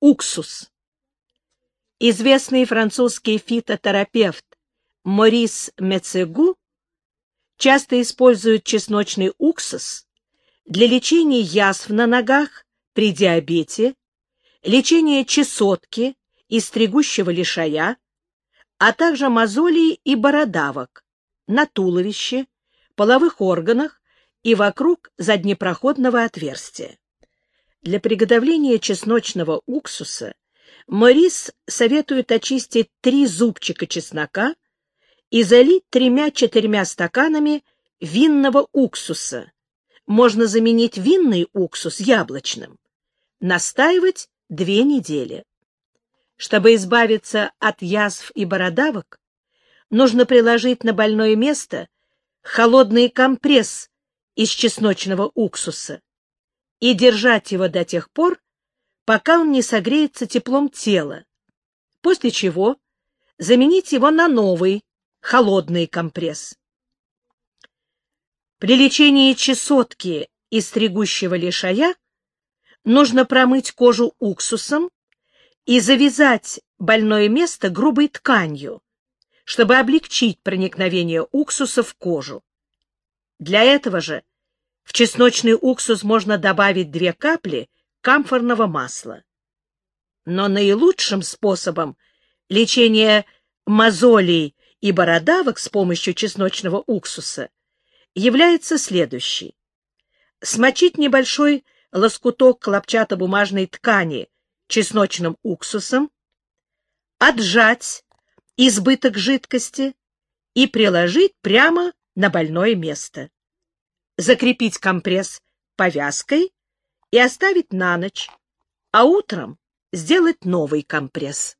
Уксус. Известный французский фитотерапевт Морис Мецегу часто использует чесночный уксус для лечения язв на ногах при диабете, лечения чесотки и стригущего лишая, а также мозолей и бородавок на туловище, половых органах и вокруг заднепроходного отверстия. Для приготовления чесночного уксуса Морис советует очистить три зубчика чеснока и залить тремя-четырьмя стаканами винного уксуса. Можно заменить винный уксус яблочным. Настаивать две недели. Чтобы избавиться от язв и бородавок, нужно приложить на больное место холодный компресс из чесночного уксуса и держать его до тех пор, пока он не согреется теплом тела, после чего заменить его на новый, холодный компресс. При лечении чесотки и стригущего лишая нужно промыть кожу уксусом и завязать больное место грубой тканью, чтобы облегчить проникновение уксуса в кожу. Для этого же в чесночный уксус можно добавить две капли камфорного масла. Но наилучшим способом лечения мозолей и бородавок с помощью чесночного уксуса является следующий. Смочить небольшой лоскуток хлопчатобумажной ткани чесночным уксусом, отжать избыток жидкости и приложить прямо на больное место. Закрепить компресс повязкой и оставить на ночь, а утром сделать новый компресс.